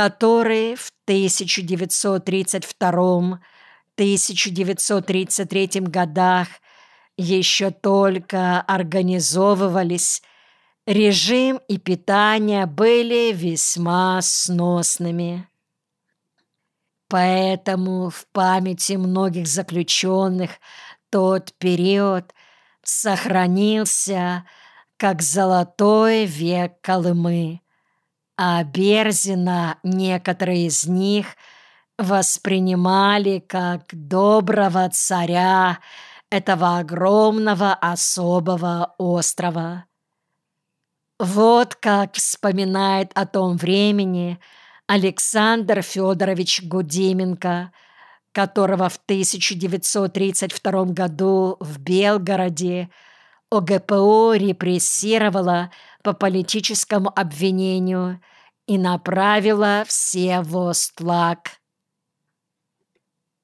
который в 1932-1933 годах еще только организовывались, режим и питание были весьма сносными. Поэтому в памяти многих заключенных тот период сохранился как золотой век Колымы, а Берзина некоторые из них воспринимали как доброго царя этого огромного особого острова. Вот как вспоминает о том времени Александр Федорович Гудименко, которого в 1932 году в Белгороде ОГПУ репрессировала по политическому обвинению и направила все в Остлак.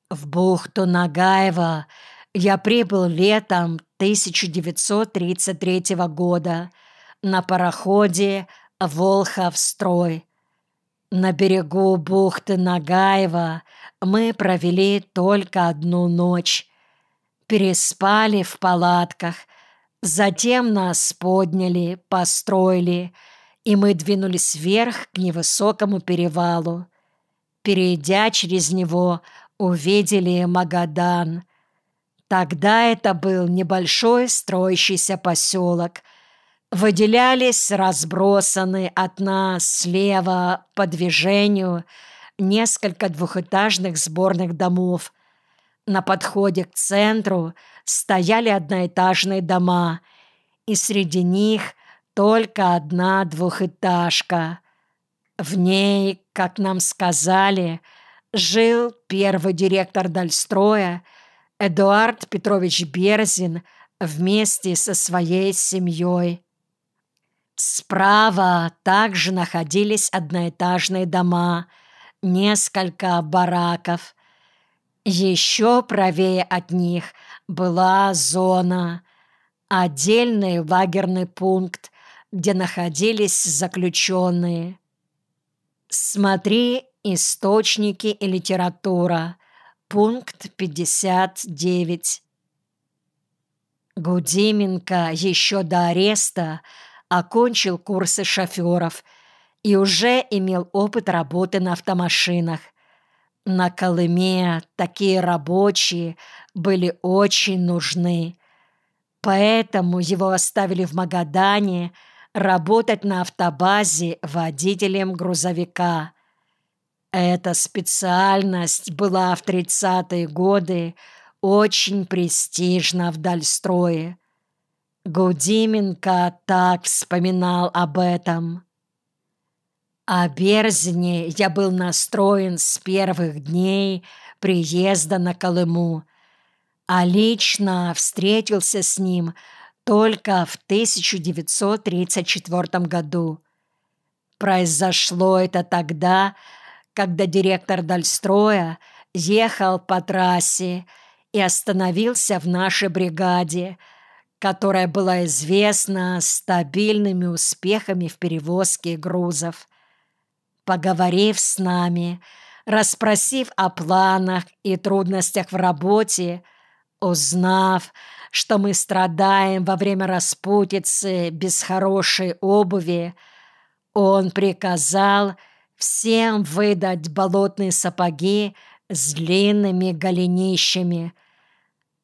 В бухту Нагаева я прибыл летом 1933 года на пароходе «Волховстрой». На берегу бухты Нагаева мы провели только одну ночь. Переспали в палатках, затем нас подняли, построили, и мы двинулись вверх к невысокому перевалу. Перейдя через него, увидели Магадан — Тогда это был небольшой строящийся поселок. Выделялись разбросанные от нас слева по движению несколько двухэтажных сборных домов. На подходе к центру стояли одноэтажные дома, и среди них только одна двухэтажка. В ней, как нам сказали, жил первый директор Дальстроя – Эдуард Петрович Берзин вместе со своей семьей. Справа также находились одноэтажные дома, несколько бараков. Еще правее от них была зона, отдельный лагерный пункт, где находились заключенные. Смотри источники и литература. Пункт 59. Гудименко еще до ареста окончил курсы шоферов и уже имел опыт работы на автомашинах. На Колыме такие рабочие были очень нужны. Поэтому его оставили в Магадане работать на автобазе водителем грузовика. Эта специальность была в тридцатые годы очень престижна в Дальстрое. Гудименко так вспоминал об этом. О Берзине я был настроен с первых дней приезда на Колыму, а лично встретился с ним только в 1934 году. Произошло это тогда, когда директор Дальстроя ехал по трассе и остановился в нашей бригаде, которая была известна стабильными успехами в перевозке грузов. Поговорив с нами, расспросив о планах и трудностях в работе, узнав, что мы страдаем во время распутицы без хорошей обуви, он приказал всем выдать болотные сапоги с длинными голенищами.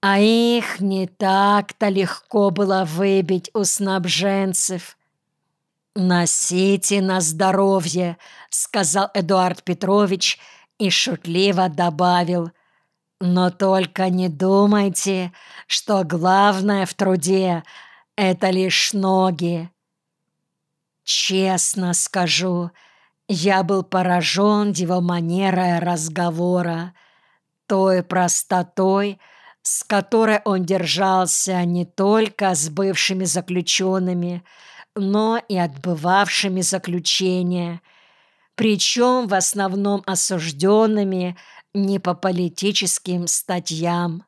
А их не так-то легко было выбить у снабженцев. «Носите на здоровье», — сказал Эдуард Петрович и шутливо добавил. «Но только не думайте, что главное в труде — это лишь ноги». «Честно скажу», — я был поражен его манерой разговора, той простотой, с которой он держался не только с бывшими заключенными, но и отбывавшими заключения, причем в основном осужденными не по политическим статьям.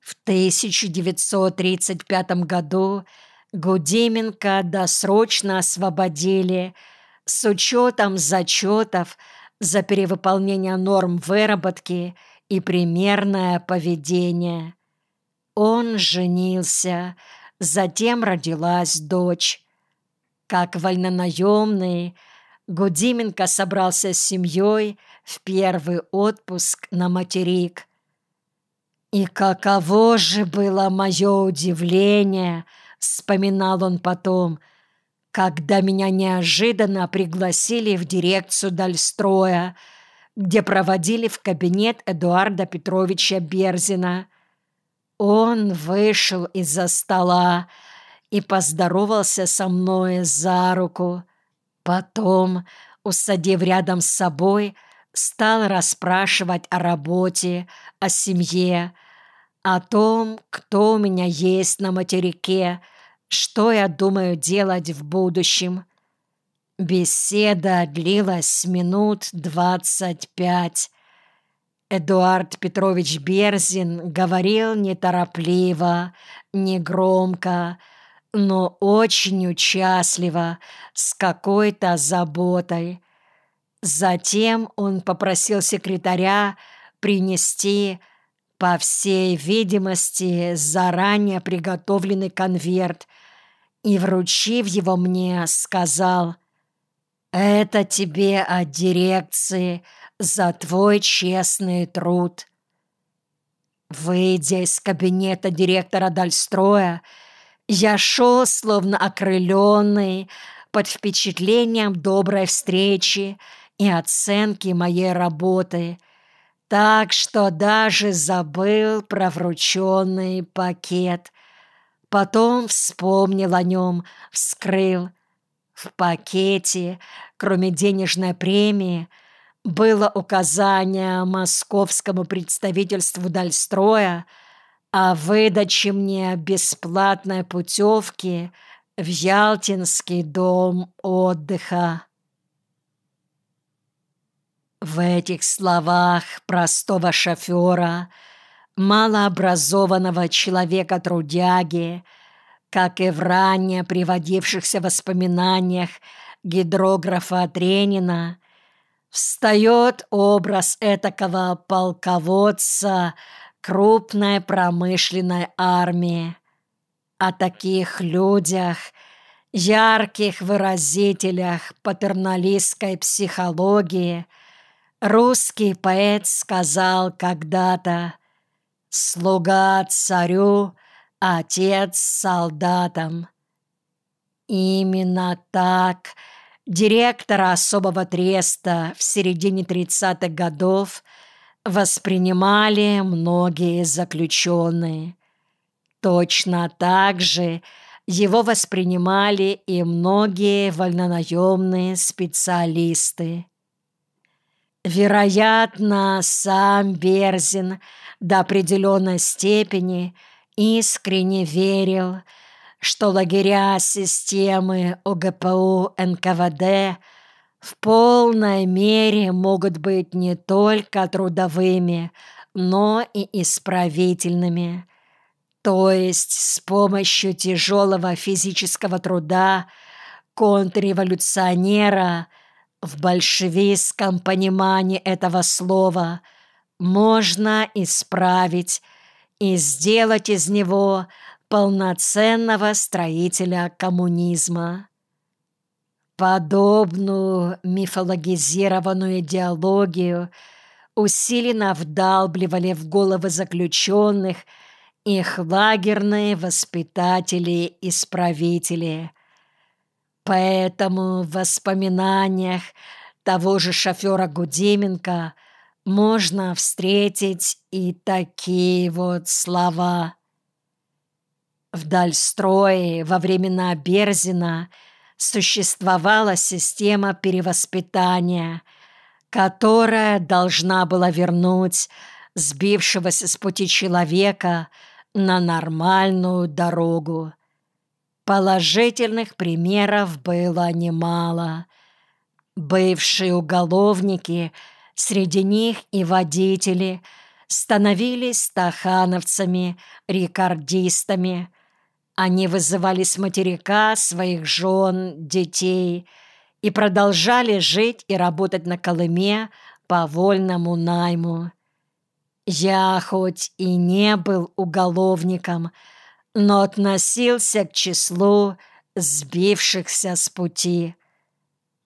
В 1935 году Гудименко досрочно освободили с учетом зачетов за перевыполнение норм выработки и примерное поведение. Он женился, затем родилась дочь. Как вольнонаемный, Гудименко собрался с семьей в первый отпуск на материк. И каково же было мое удивление, вспоминал он потом, когда меня неожиданно пригласили в дирекцию Дальстроя, где проводили в кабинет Эдуарда Петровича Берзина. Он вышел из-за стола и поздоровался со мной за руку. Потом, усадив рядом с собой, стал расспрашивать о работе, о семье, о том, кто у меня есть на материке, что я думаю делать в будущем. Беседа длилась минут двадцать пять. Эдуард Петрович Берзин говорил неторопливо, негромко, но очень участливо, с какой-то заботой. Затем он попросил секретаря принести по всей видимости, заранее приготовленный конверт и, вручив его мне, сказал «Это тебе от дирекции за твой честный труд». Выйдя из кабинета директора Дальстроя, я шел, словно окрыленный, под впечатлением доброй встречи и оценки моей работы – так что даже забыл про врученный пакет. Потом вспомнил о нем, вскрыл. В пакете, кроме денежной премии, было указание московскому представительству Дальстроя о выдаче мне бесплатной путевки в Ялтинский дом отдыха. В этих словах простого шофера, малообразованного человека-трудяги, как и в ранее приводившихся воспоминаниях гидрографа Тренина, встает образ этакого полководца крупной промышленной армии. О таких людях, ярких выразителях патерналистской психологии – Русский поэт сказал когда-то «Слуга царю, отец солдатам». Именно так директора особого треста в середине 30-х годов воспринимали многие заключенные. Точно так же его воспринимали и многие вольнонаемные специалисты. Вероятно, сам Берзин до определенной степени искренне верил, что лагеря системы ОГПУ НКВД в полной мере могут быть не только трудовыми, но и исправительными. То есть с помощью тяжелого физического труда контрреволюционера – в большевистском понимании этого слова можно исправить и сделать из него полноценного строителя коммунизма. Подобную мифологизированную идеологию усиленно вдалбливали в головы заключенных их лагерные воспитатели-исправители – Поэтому в воспоминаниях того же шофера Гудименко можно встретить и такие вот слова. В Дальстрое во времена Берзина существовала система перевоспитания, которая должна была вернуть сбившегося с пути человека на нормальную дорогу. Положительных примеров было немало. Бывшие уголовники, среди них и водители, становились стахановцами, рекордистами. Они вызывали с материка своих жен, детей и продолжали жить и работать на Колыме по вольному найму. Я хоть и не был уголовником, но относился к числу сбившихся с пути.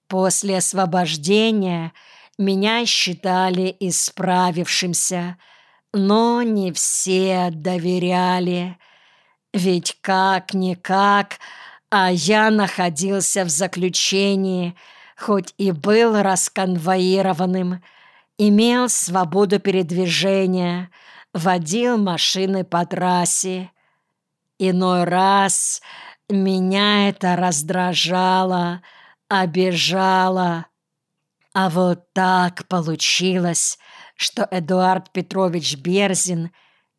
После освобождения меня считали исправившимся, но не все доверяли. Ведь как-никак, а я находился в заключении, хоть и был расконвоированным, имел свободу передвижения, водил машины по трассе. Иной раз меня это раздражало, обижало. А вот так получилось, что Эдуард Петрович Берзин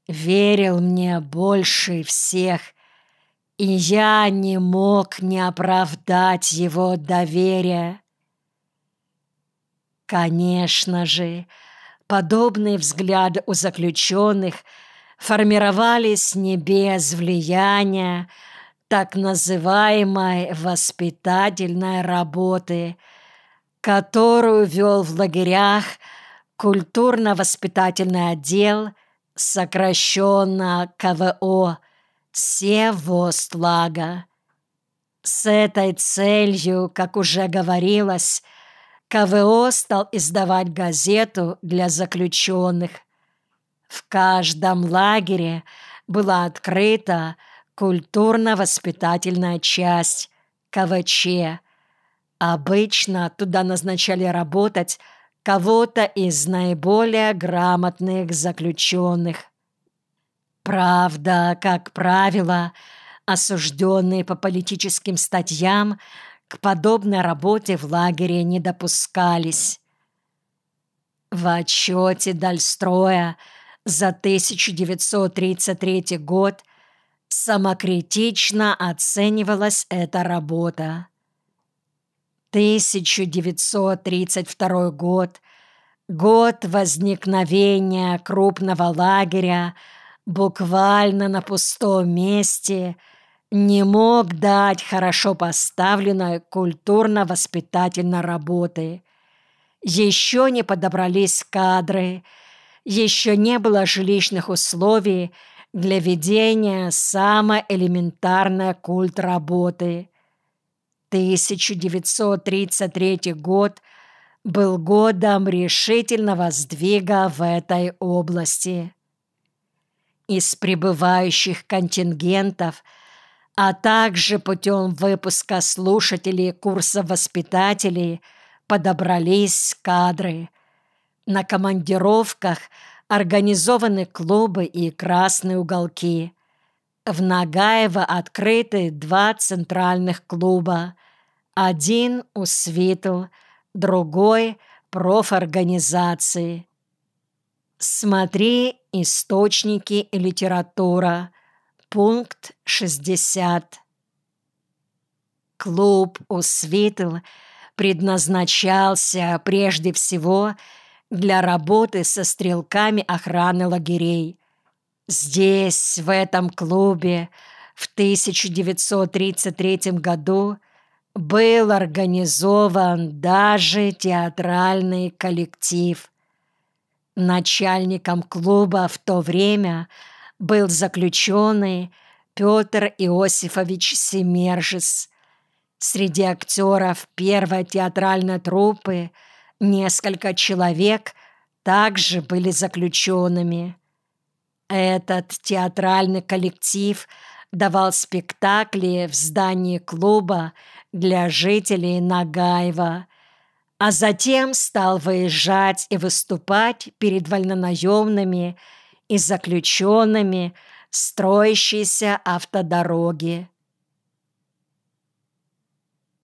верил мне больше всех, и я не мог не оправдать его доверие. Конечно же, подобные взгляды у заключенных формировались не без влияния так называемой воспитательной работы, которую вел в лагерях культурно-воспитательный отдел, сокращенно КВО, Севостлага. С этой целью, как уже говорилось, КВО стал издавать газету для заключенных. В каждом лагере была открыта культурно-воспитательная часть КВЧ. Обычно туда назначали работать кого-то из наиболее грамотных заключенных. Правда, как правило, осужденные по политическим статьям к подобной работе в лагере не допускались. В отчете Дальстроя за 1933 год самокритично оценивалась эта работа. 1932 год, год возникновения крупного лагеря буквально на пустом месте, не мог дать хорошо поставленной культурно-воспитательной работы. Еще не подобрались кадры, еще не было жилищных условий для ведения самой элементарной культ работы. 1933 год был годом решительного сдвига в этой области. Из прибывающих контингентов, а также путем выпуска слушателей курса воспитателей подобрались кадры. На командировках организованы клубы и красные уголки. В Нагаево открыты два центральных клуба один у Свитл, другой – профорганизации. Смотри источники и литература. Пункт 60. Клуб у Свитл предназначался прежде всего для работы со стрелками охраны лагерей. Здесь, в этом клубе, в 1933 году – был организован даже театральный коллектив. Начальником клуба в то время был заключенный Петр Иосифович Семержис. Среди актеров первой театральной труппы несколько человек также были заключенными. Этот театральный коллектив давал спектакли в здании клуба для жителей Нагаева, а затем стал выезжать и выступать перед вольнонаемными и заключенными строящейся автодороги.